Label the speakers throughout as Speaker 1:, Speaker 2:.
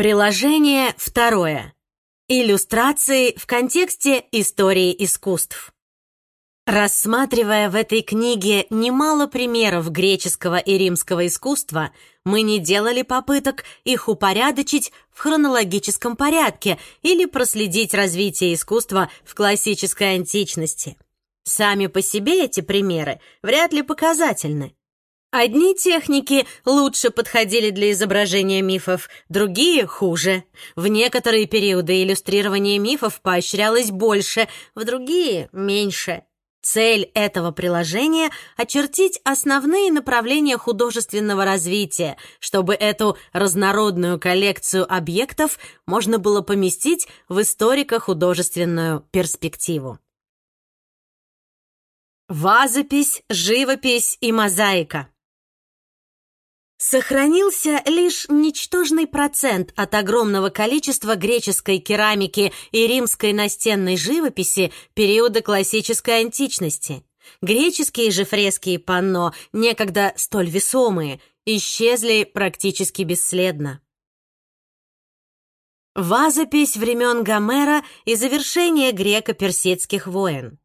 Speaker 1: Приложение второе. Иллюстрации в контексте истории искусств. Рассматривая в этой книге немало примеров греческого и римского искусства, мы не делали попыток их упорядочить в хронологическом порядке или проследить развитие искусства в классической античности. Сами по себе эти примеры вряд ли показательны. Одни техники лучше подходили для изображения мифов, другие — хуже. В некоторые периоды иллюстрирование мифов поощрялось больше, в другие — меньше. Цель этого приложения — очертить основные направления художественного развития, чтобы эту разнородную коллекцию объектов можно было поместить в историко-художественную перспективу. Вазопись, живопись и мозаика Сохранился лишь ничтожный процент от огромного количества греческой керамики и римской настенной живописи периода классической античности. Греческие же фрески и панно, некогда столь весомые, исчезли практически бесследно. Вазопись времен Гомера и завершение греко-персидских войн.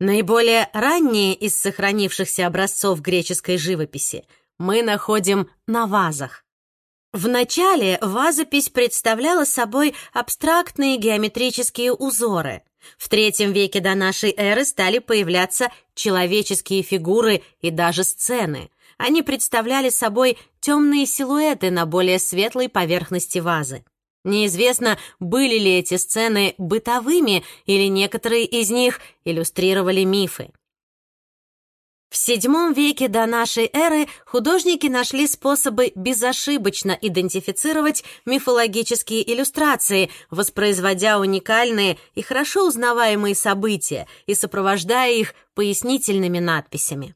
Speaker 1: Наиболее ранние из сохранившихся образцов греческой живописи мы находим на вазах. Вначале вазопись представляла собой абстрактные геометрические узоры. В III веке до нашей эры стали появляться человеческие фигуры и даже сцены. Они представляли собой темные силуэты на более светлой поверхности вазы. Неизвестно, были ли эти сцены бытовыми или некоторые из них иллюстрировали мифы. В VII веке до нашей эры художники нашли способы безошибочно идентифицировать мифологические иллюстрации, воспроизводя уникальные и хорошо узнаваемые события и сопровождая их пояснительными надписями.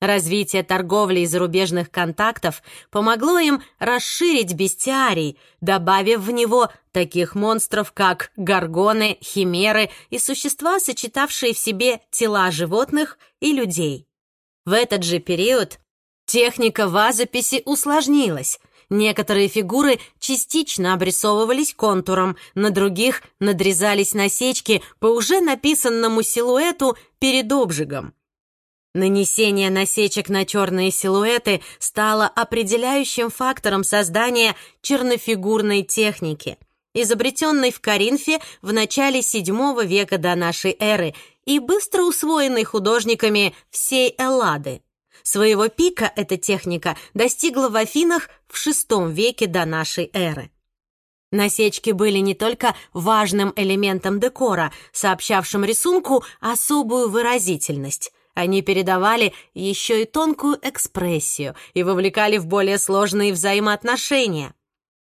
Speaker 1: Развитие торговли и зарубежных контактов помогло им расширить бестиарий, добавив в него таких монстров, как горгоны, химеры и существа, сочетавшие в себе тела животных и людей. В этот же период техника вазописи усложнилась. Некоторые фигуры частично обрисовывались контуром, на других надрезались насечки по уже написанному силуэту перед обжигом. Нанесение насечек на черные силуэты стало определяющим фактором создания чернофигурной техники, изобретенной в Коринфе в начале VII века до нашей эры и быстро усвоенной художниками всей Эллады. Своего пика эта техника достигла в Афинах в VI веке до нашей эры. Насечки были не только важным элементом декора, сообщавшим рисунку особую выразительность. Они передавали еще и тонкую экспрессию и вовлекали в более сложные взаимоотношения.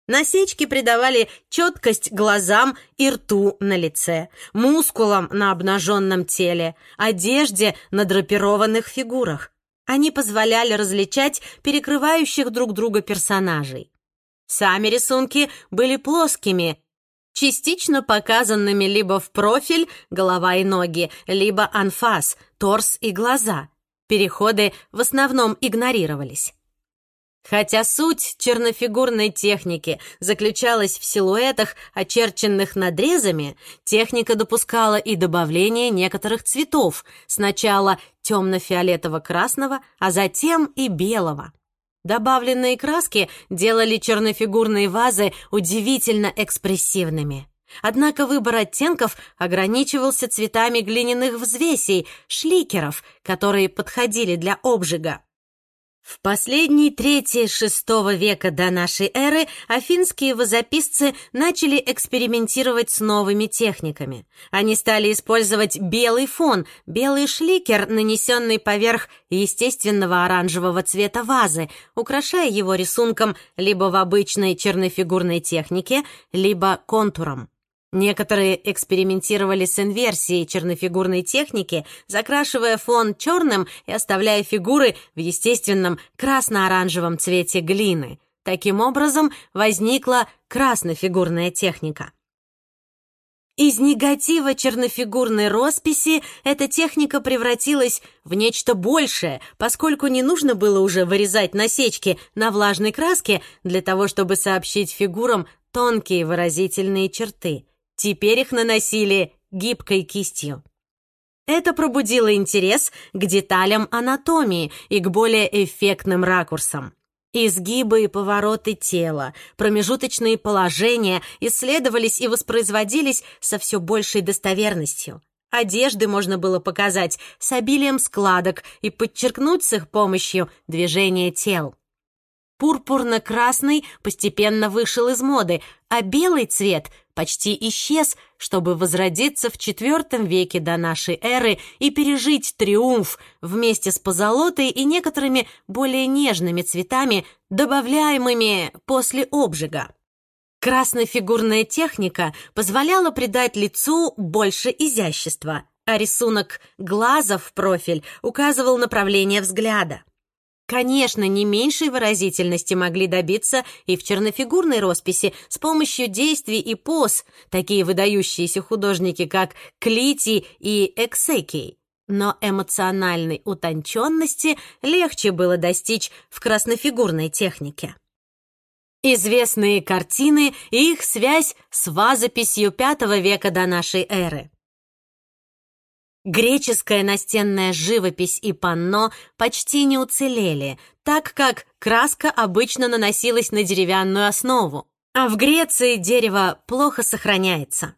Speaker 1: Насечки придавали четкость глазам и рту на лице, мускулам на обнаженном теле, одежде на драпированных фигурах. Они позволяли различать перекрывающих друг друга персонажей. Сами рисунки были плоскими, частично показанными либо в профиль, голова и ноги, либо анфас, торс и глаза. Переходы в основном игнорировались. Хотя суть чернофигурной техники заключалась в силуэтах, очерченных надрезами, техника допускала и добавление некоторых цветов, сначала темно-фиолетово-красного, а затем и белого. Добавленные краски делали чернофигурные вазы удивительно экспрессивными. Однако выбор оттенков ограничивался цветами глиняных взвесей, шликеров, которые подходили для обжига. В последней трети VI века до нашей эры афинские вазописцы начали экспериментировать с новыми техниками. Они стали использовать белый фон, белый шликер, нанесенный поверх естественного оранжевого цвета вазы, украшая его рисунком либо в обычной чернофигурной технике, либо контуром. Некоторые экспериментировали с инверсией чернофигурной техники, закрашивая фон черным и оставляя фигуры в естественном красно-оранжевом цвете глины. Таким образом возникла краснофигурная техника. Из негатива чернофигурной росписи эта техника превратилась в нечто большее, поскольку не нужно было уже вырезать насечки на влажной краске для того, чтобы сообщить фигурам тонкие выразительные черты. Теперь их наносили гибкой кистью. Это пробудило интерес к деталям анатомии и к более эффектным ракурсам. Изгибы и повороты тела, промежуточные положения исследовались и воспроизводились со все большей достоверностью. Одежды можно было показать с обилием складок и подчеркнуть с их помощью движение тел. Пурпурно-красный постепенно вышел из моды, а белый цвет почти исчез, чтобы возродиться в IV веке до нашей эры и пережить триумф вместе с позолотой и некоторыми более нежными цветами, добавляемыми после обжига. Краснофигурная техника позволяла придать лицу больше изящества, а рисунок глаза в профиль указывал направление взгляда. Конечно, не меньшей выразительности могли добиться и в чернофигурной росписи с помощью действий и поз, такие выдающиеся художники, как Клити и Эксекий. Но эмоциональной утонченности легче было достичь в краснофигурной технике. Известные картины и их связь с вазописью V века до нашей эры. Греческая настенная живопись и панно почти не уцелели, так как краска обычно наносилась на деревянную основу, а в Греции дерево плохо сохраняется.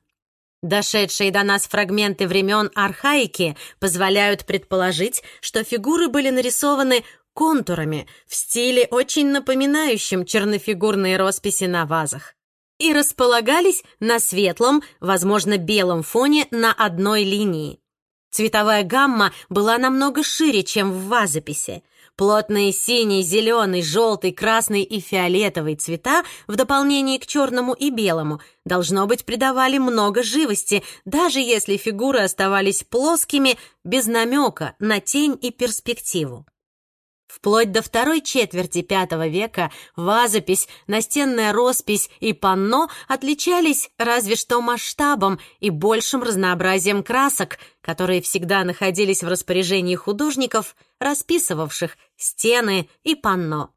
Speaker 1: Дошедшие до нас фрагменты времен архаики позволяют предположить, что фигуры были нарисованы контурами в стиле, очень напоминающем чернофигурные росписи на вазах, и располагались на светлом, возможно, белом фоне на одной линии. Цветовая гамма была намного шире, чем в вазописи. Плотные синий, зеленый, желтый, красный и фиолетовый цвета в дополнение к черному и белому должно быть придавали много живости, даже если фигуры оставались плоскими, без намека на тень и перспективу. Вплоть до второй четверти V века вазопись, настенная роспись и панно отличались разве что масштабом и большим разнообразием красок, которые всегда находились в распоряжении художников, расписывавших стены и панно.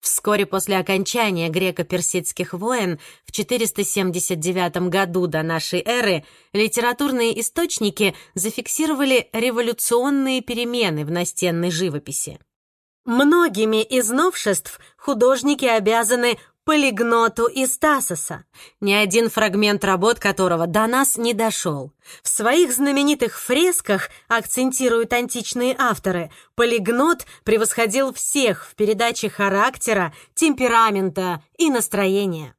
Speaker 1: Вскоре после окончания греко-персидских войн в 479 году до нашей эры литературные источники зафиксировали революционные перемены в настенной живописи. Многими из новшеств художники обязаны полигноту из Тасоса, ни один фрагмент работ которого до нас не дошел. В своих знаменитых фресках, акцентируют античные авторы, полигнот превосходил всех в передаче характера, темперамента и настроения.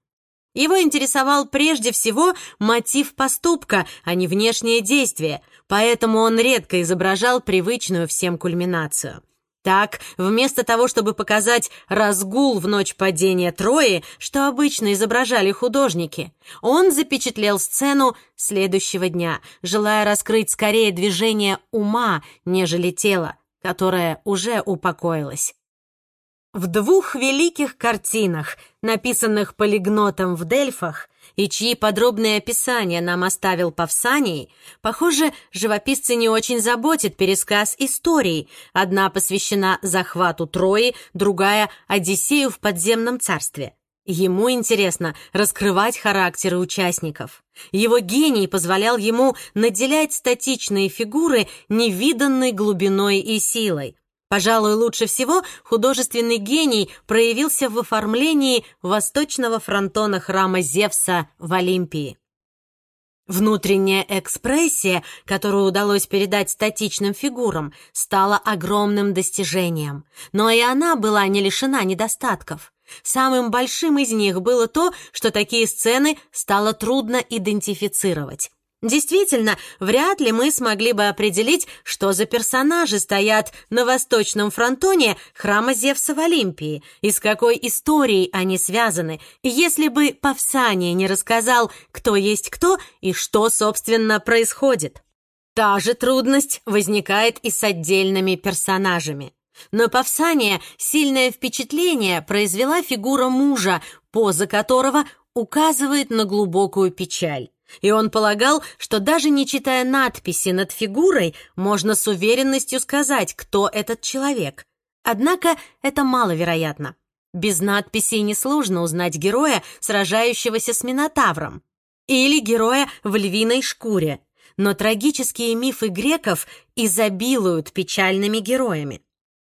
Speaker 1: Его интересовал прежде всего мотив поступка, а не внешнее действие, поэтому он редко изображал привычную всем кульминацию. Так, вместо того, чтобы показать разгул в ночь падения Трои, что обычно изображали художники, он запечатлел сцену следующего дня, желая раскрыть скорее движение ума, нежели тела, которое уже упокоилось. В двух великих картинах, написанных полигнотом в Дельфах, и чьи подробные описания нам оставил Павсаний, похоже, живописцы не очень заботит пересказ истории. Одна посвящена захвату Трои, другая — Одиссею в подземном царстве. Ему интересно раскрывать характеры участников. Его гений позволял ему наделять статичные фигуры невиданной глубиной и силой. Пожалуй, лучше всего художественный гений проявился в оформлении восточного фронтона храма Зевса в Олимпии. Внутренняя экспрессия, которую удалось передать статичным фигурам, стала огромным достижением, но и она была не лишена недостатков. Самым большим из них было то, что такие сцены стало трудно идентифицировать. Действительно, вряд ли мы смогли бы определить, что за персонажи стоят на восточном фронтоне храма Зевса в Олимпии и с какой историей они связаны, если бы Павсаний не рассказал, кто есть кто и что, собственно, происходит. Та же трудность возникает и с отдельными персонажами. На Павсания сильное впечатление произвела фигура мужа, поза которого указывает на глубокую печаль. И он полагал, что даже не читая надписи над фигурой, можно с уверенностью сказать, кто этот человек. Однако это маловероятно. Без надписей несложно узнать героя, сражающегося с Минотавром, или героя в львиной шкуре. Но трагические мифы греков изобилуют печальными героями.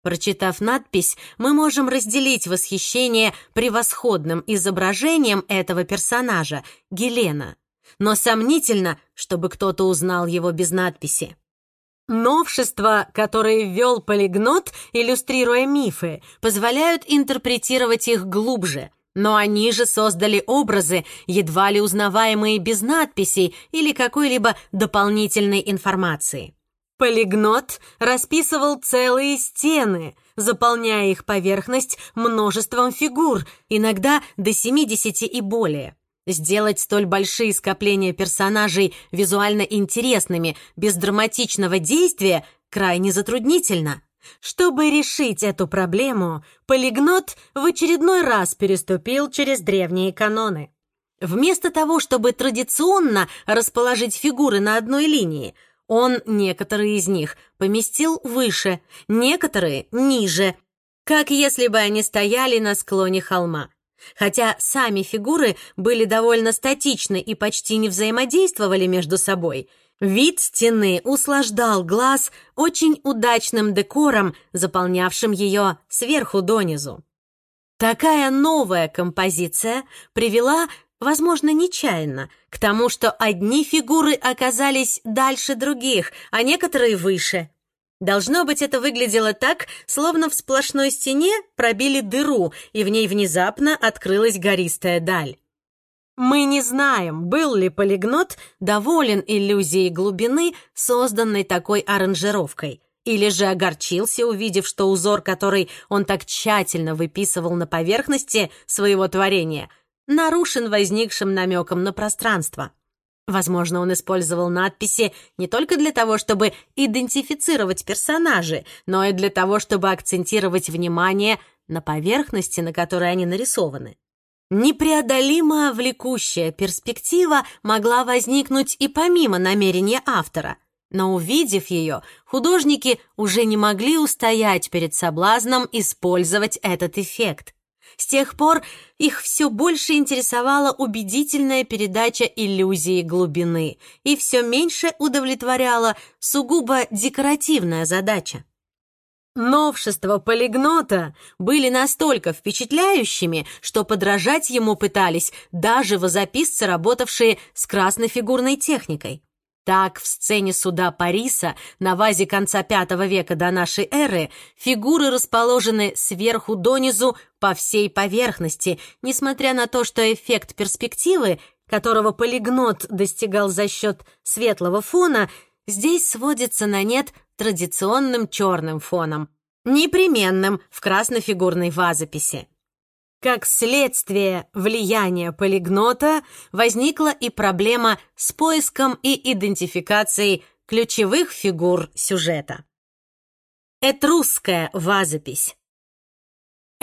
Speaker 1: Прочитав надпись, мы можем разделить восхищение превосходным изображением этого персонажа, Гелена. Но сомнительно, чтобы кто-то узнал его без надписи. Новшества, которые ввел полигнот, иллюстрируя мифы, позволяют интерпретировать их глубже, но они же создали образы, едва ли узнаваемые без надписей или какой-либо дополнительной информации. Полигнот расписывал целые стены, заполняя их поверхность множеством фигур, иногда до 70 и более. Сделать столь большие скопления персонажей визуально интересными без драматичного действия крайне затруднительно. Чтобы решить эту проблему, Полигнот в очередной раз переступил через древние каноны. Вместо того, чтобы традиционно расположить фигуры на одной линии, он некоторые из них поместил выше, некоторые — ниже, как если бы они стояли на склоне холма. Хотя сами фигуры были довольно статичны и почти не взаимодействовали между собой, вид стены услаждал глаз очень удачным декором, заполнявшим ее сверху донизу. Такая новая композиция привела, возможно, нечаянно, к тому, что одни фигуры оказались дальше других, а некоторые выше. Должно быть, это выглядело так, словно в сплошной стене пробили дыру, и в ней внезапно открылась гористая даль. Мы не знаем, был ли полигнот доволен иллюзией глубины, созданной такой аранжировкой, или же огорчился, увидев, что узор, который он так тщательно выписывал на поверхности своего творения, нарушен возникшим намеком на пространство. Возможно, он использовал надписи не только для того, чтобы идентифицировать персонажи, но и для того, чтобы акцентировать внимание на поверхности, на которой они нарисованы. Непреодолимо влекущая перспектива могла возникнуть и помимо намерения автора, но увидев ее, художники уже не могли устоять перед соблазном использовать этот эффект. С тех пор их все больше интересовала убедительная передача иллюзии глубины, и все меньше удовлетворяла сугубо декоративная задача. Новшества полигнота были настолько впечатляющими, что подражать ему пытались даже возописцы, работавшие с краснофигурной техникой. Так, в сцене суда Париса на вазе конца V века до нашей эры фигуры расположены сверху донизу по всей поверхности, несмотря на то, что эффект перспективы, которого полигнот достигал за счет светлого фона, здесь сводится на нет традиционным черным фоном, непременным в краснофигурной вазописи. Как следствие влияния полигнота возникла и проблема с поиском и идентификацией ключевых фигур сюжета. Этрусская вазопись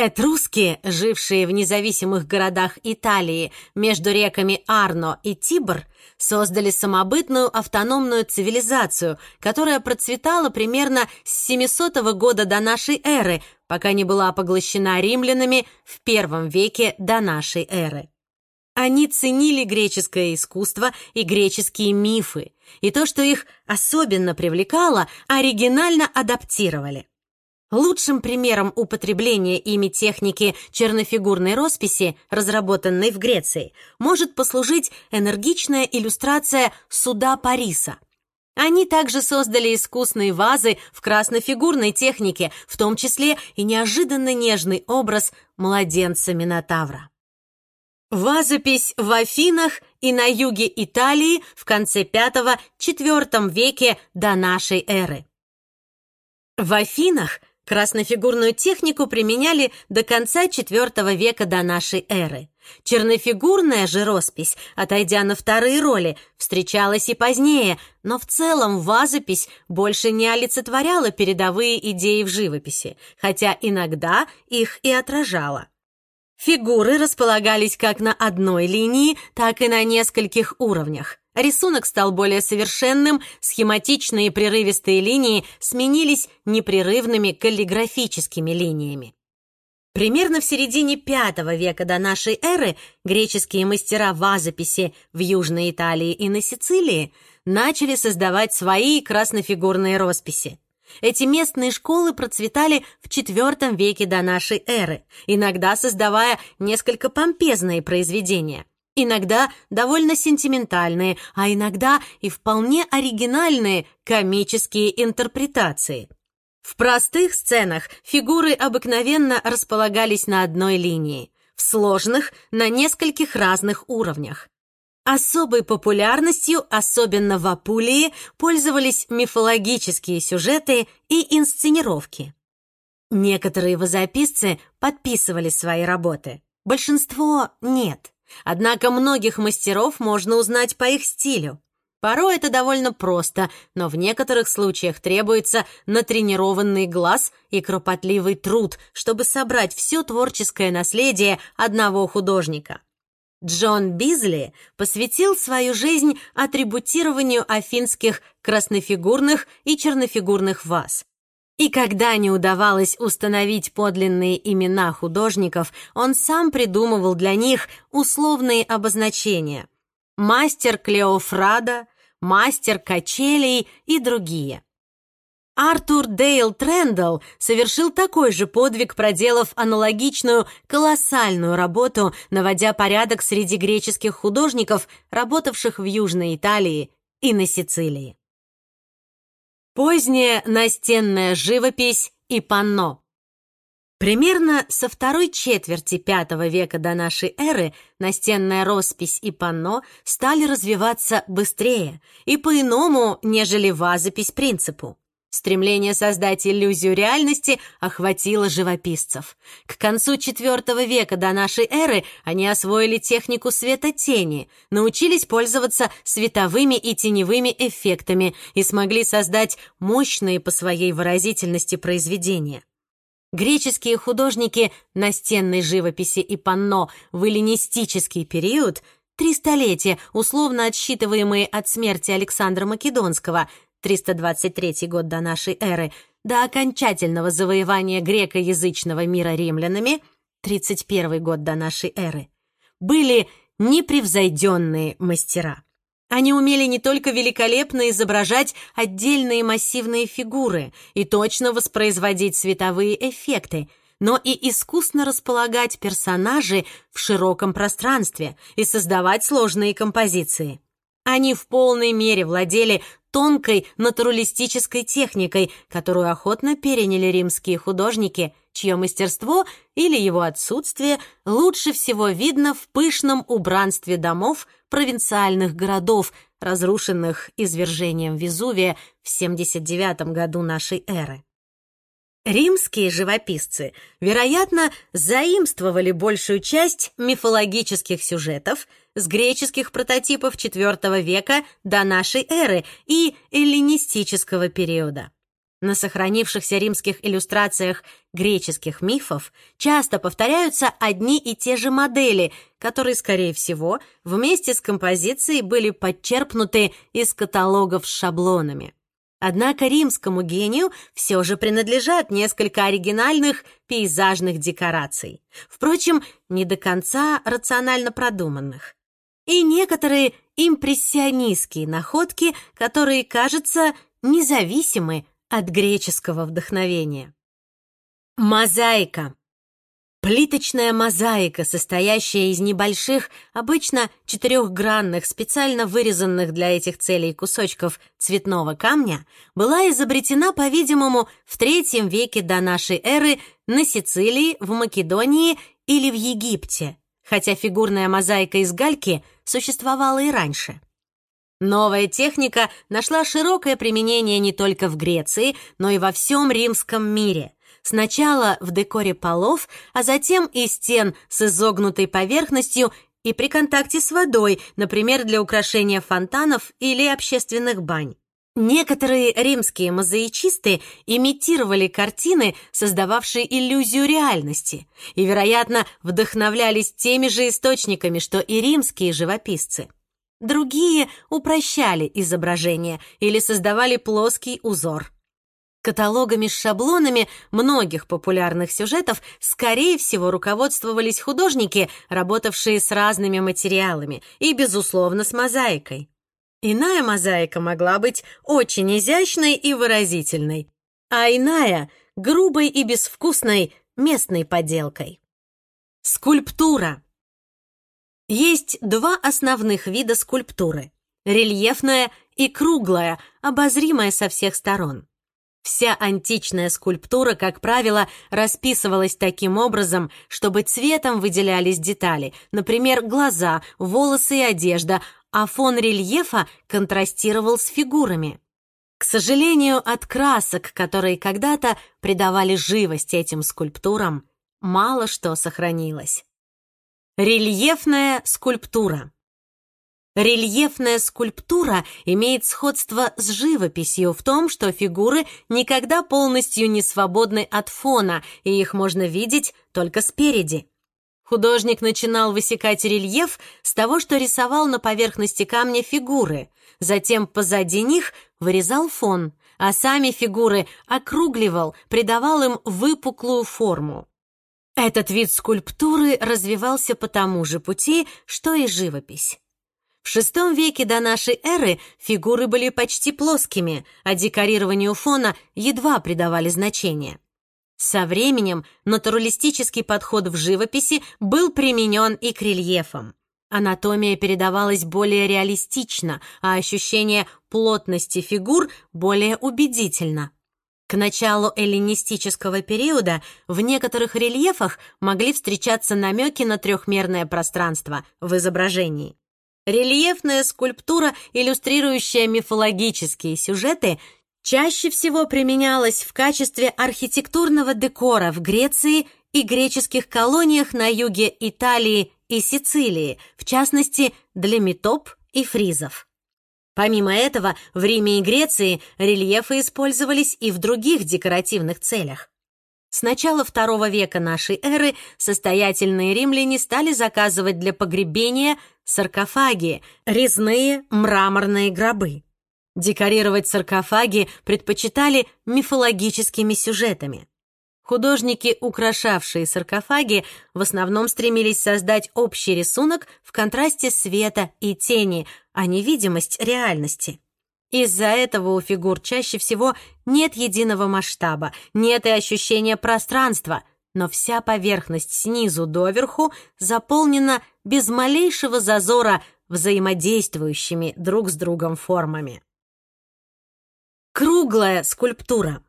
Speaker 1: Этруски, жившие в независимых городах Италии между реками Арно и Тибр, создали самобытную автономную цивилизацию, которая процветала примерно с 700 года до нашей эры, пока не была поглощена римлянами в первом веке до нашей эры. Они ценили греческое искусство и греческие мифы, и то, что их особенно привлекало, оригинально адаптировали. Лучшим примером употребления ими техники чернофигурной росписи, разработанной в Греции, может послужить энергичная иллюстрация суда Париса. Они также создали искусные вазы в краснофигурной технике, в том числе и неожиданно нежный образ младенца Минотавра. Вазопись в Афинах и на юге Италии в конце V-IV веке до нашей эры. В Афинах Краснофигурную технику применяли до конца IV века до нашей эры. Чернофигурная же роспись, отойдя на вторые роли, встречалась и позднее, но в целом вазопись больше не олицетворяла передовые идеи в живописи, хотя иногда их и отражала. Фигуры располагались как на одной линии, так и на нескольких уровнях. Рисунок стал более совершенным, схематичные прерывистые линии сменились непрерывными каллиграфическими линиями. Примерно в середине V века до нашей эры греческие мастера вазописи в Южной Италии и на Сицилии начали создавать свои краснофигурные росписи. Эти местные школы процветали в IV веке до нашей эры, иногда создавая несколько помпезные произведения, иногда довольно сентиментальные, а иногда и вполне оригинальные комические интерпретации. В простых сценах фигуры обыкновенно располагались на одной линии, в сложных — на нескольких разных уровнях. Особой популярностью, особенно в Апулии, пользовались мифологические сюжеты и инсценировки. Некоторые вазописцы подписывали свои работы, большинство — нет. Однако многих мастеров можно узнать по их стилю. Порой это довольно просто, но в некоторых случаях требуется натренированный глаз и кропотливый труд, чтобы собрать все творческое наследие одного художника. Джон Бизли посвятил свою жизнь атрибутированию афинских краснофигурных и чернофигурных ваз. И когда не удавалось установить подлинные имена художников, он сам придумывал для них условные обозначения. Мастер Клеофрада, мастер качелей и другие. Артур Дейл Трендалл совершил такой же подвиг, проделав аналогичную колоссальную работу, наводя порядок среди греческих художников, работавших в Южной Италии и на Сицилии. Поздняя настенная живопись и панно. Примерно со второй четверти V века до нашей эры настенная роспись и панно стали развиваться быстрее и по-иному, нежели вазопись принципу. Стремление создать иллюзию реальности охватило живописцев. К концу IV века до нашей эры они освоили технику светотени, научились пользоваться световыми и теневыми эффектами и смогли создать мощные по своей выразительности произведения. Греческие художники настенной живописи и панно в эллинистический период три столетия, условно отсчитываемые от смерти Александра Македонского, 323 год до нашей эры, до окончательного завоевания грекоязычного мира римлянами, 31 год до нашей эры, были непревзойденные мастера. Они умели не только великолепно изображать отдельные массивные фигуры и точно воспроизводить световые эффекты, но и искусно располагать персонажи в широком пространстве и создавать сложные композиции. Они в полной мере владели тонкой натуралистической техникой, которую охотно переняли римские художники, чье мастерство или его отсутствие лучше всего видно в пышном убранстве домов провинциальных городов, разрушенных извержением Везувия в 79 году нашей эры. Римские живописцы, вероятно, заимствовали большую часть мифологических сюжетов с греческих прототипов IV века до нашей эры и эллинистического периода. На сохранившихся римских иллюстрациях греческих мифов часто повторяются одни и те же модели, которые, скорее всего, вместе с композицией были подчерпнуты из каталогов с шаблонами. Однако римскому гению все же принадлежат несколько оригинальных пейзажных декораций, впрочем, не до конца рационально продуманных. И некоторые импрессионистские находки, которые, кажется, независимы от греческого вдохновения. Мозаика. Плиточная мозаика, состоящая из небольших, обычно четырехгранных, специально вырезанных для этих целей кусочков цветного камня, была изобретена, по-видимому, в третьем веке до нашей эры на Сицилии, в Македонии или в Египте, хотя фигурная мозаика из гальки существовала и раньше. Новая техника нашла широкое применение не только в Греции, но и во всем римском мире – Сначала в декоре полов, а затем и стен с изогнутой поверхностью и при контакте с водой, например, для украшения фонтанов или общественных бань. Некоторые римские мозаичисты имитировали картины, создававшие иллюзию реальности, и, вероятно, вдохновлялись теми же источниками, что и римские живописцы. Другие упрощали изображение или создавали плоский узор. Каталогами с шаблонами многих популярных сюжетов, скорее всего, руководствовались художники, работавшие с разными материалами и, безусловно, с мозаикой. Иная мозаика могла быть очень изящной и выразительной, а иная — грубой и безвкусной местной поделкой. Скульптура. Есть два основных вида скульптуры — рельефная и круглая, обозримая со всех сторон. Вся античная скульптура, как правило, расписывалась таким образом, чтобы цветом выделялись детали, например, глаза, волосы и одежда, а фон рельефа контрастировал с фигурами. К сожалению, от красок, которые когда-то придавали живость этим скульптурам, мало что сохранилось. Рельефная скульптура Рельефная скульптура имеет сходство с живописью в том, что фигуры никогда полностью не свободны от фона, и их можно видеть только спереди. Художник начинал высекать рельеф с того, что рисовал на поверхности камня фигуры, затем позади них вырезал фон, а сами фигуры округливал, придавал им выпуклую форму. Этот вид скульптуры развивался по тому же пути, что и живопись. В VI веке до нашей эры фигуры были почти плоскими, а декорированию фона едва придавали значение. Со временем натуралистический подход в живописи был применен и к рельефам. Анатомия передавалась более реалистично, а ощущение плотности фигур более убедительно. К началу эллинистического периода в некоторых рельефах могли встречаться намеки на трехмерное пространство в изображении. Рельефная скульптура, иллюстрирующая мифологические сюжеты, чаще всего применялась в качестве архитектурного декора в Греции и греческих колониях на юге Италии и Сицилии, в частности, для метоп и фризов. Помимо этого, в Риме и Греции рельефы использовались и в других декоративных целях. С начала II века нашей эры состоятельные римляне стали заказывать для погребения саркофаги, резные мраморные гробы. Декорировать саркофаги предпочитали мифологическими сюжетами. Художники, украшавшие саркофаги, в основном стремились создать общий рисунок в контрасте света и тени, а не видимость реальности. Из-за этого у фигур чаще всего нет единого масштаба, нет и ощущения пространства, но вся поверхность снизу доверху заполнена без малейшего зазора взаимодействующими друг с другом формами. Круглая скульптура.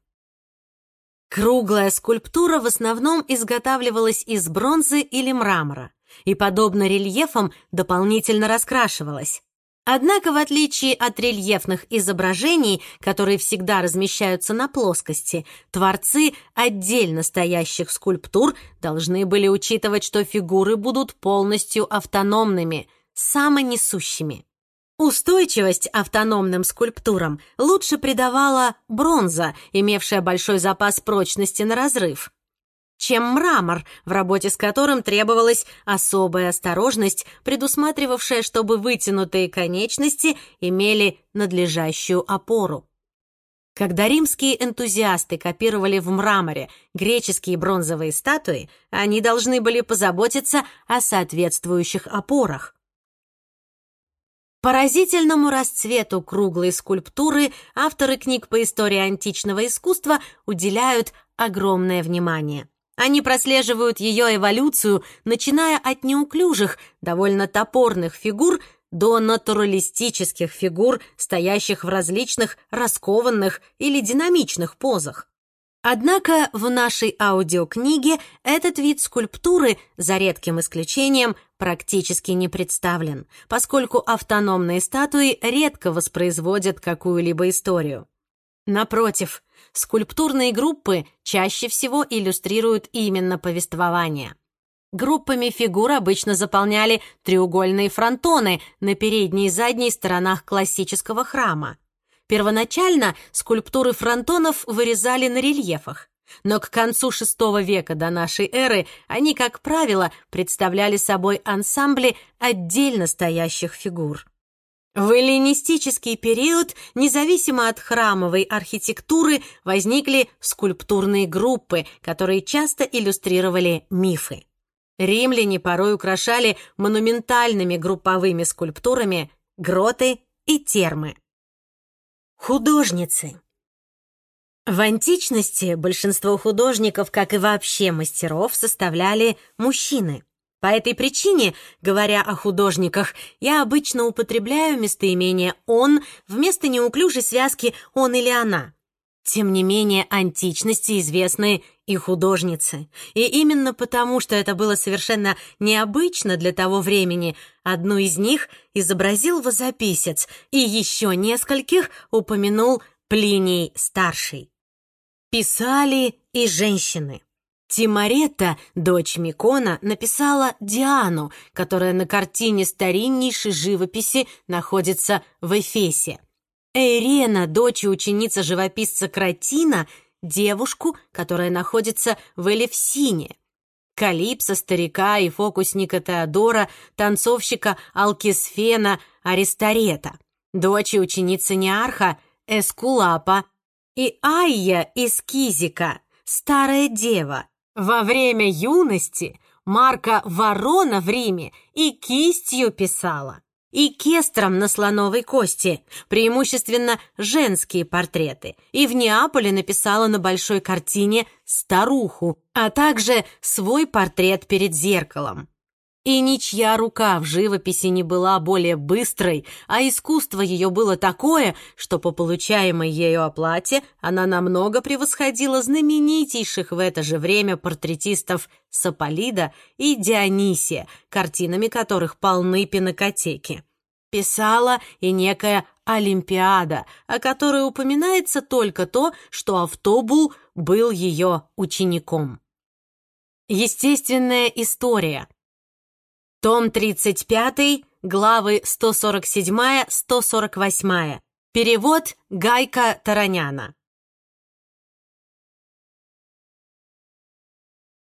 Speaker 1: Круглая скульптура в основном изготавливалась из бронзы или мрамора и, подобно рельефам, дополнительно раскрашивалась. Однако, в отличие от рельефных изображений, которые всегда размещаются на плоскости, творцы отдельно стоящих скульптур должны были учитывать, что фигуры будут полностью автономными, самонесущими. Устойчивость автономным скульптурам лучше придавала бронза, имевшая большой запас прочности на разрыв чем мрамор, в работе с которым требовалась особая осторожность, предусматривавшая, чтобы вытянутые конечности имели надлежащую опору. Когда римские энтузиасты копировали в мраморе греческие бронзовые статуи, они должны были позаботиться о соответствующих опорах. Поразительному расцвету круглой скульптуры авторы книг по истории античного искусства уделяют огромное внимание. Они прослеживают ее эволюцию, начиная от неуклюжих, довольно топорных фигур до натуралистических фигур, стоящих в различных раскованных или динамичных позах. Однако в нашей аудиокниге этот вид скульптуры, за редким исключением, практически не представлен, поскольку автономные статуи редко воспроизводят какую-либо историю. Напротив, скульптурные группы чаще всего иллюстрируют именно повествование. Группами фигур обычно заполняли треугольные фронтоны на передней и задней сторонах классического храма. Первоначально скульптуры фронтонов вырезали на рельефах, но к концу VI века до нашей эры они, как правило, представляли собой ансамбли отдельно стоящих фигур. В эллинистический период, независимо от храмовой архитектуры, возникли скульптурные группы, которые часто иллюстрировали мифы. Римляне порой украшали монументальными групповыми скульптурами гроты и термы. Художницы. В античности большинство художников, как и вообще мастеров, составляли мужчины. По этой причине, говоря о художниках, я обычно употребляю местоимение «он» вместо неуклюжей связки «он» или «она». Тем не менее, античности известны и художницы. И именно потому, что это было совершенно необычно для того времени, одну из них изобразил возописец, и еще нескольких упомянул Плиний-старший. Писали и женщины. Тимарета, дочь Микона, написала Диану, которая на картине стариннейшей живописи находится в Эфесе. Эйрена, дочь и ученица живописца Кратина, девушку, которая находится в Элевсине. Калипса, старика и фокусника Теодора, танцовщика Алкисфена Аристарета, дочь и ученица Неарха Эскулапа и Айя из Кизика, старая дева, во время юности Марка Ворона в Риме и кистью писала, и кестром на слоновой кости, преимущественно женские портреты, и в Неаполе написала на большой картине «Старуху», а также свой портрет перед зеркалом. И ничья рука в живописи не была более быстрой, а искусство ее было такое, что по получаемой ею оплате она намного превосходила знаменитейших в это же время портретистов Саполида и Дионисия, картинами которых полны пинокотеки. Писала и некая Олимпиада, о которой упоминается только то, что Автобул был ее учеником. Естественная история — том 35, главы 147-148. Перевод Гайка Тараняна.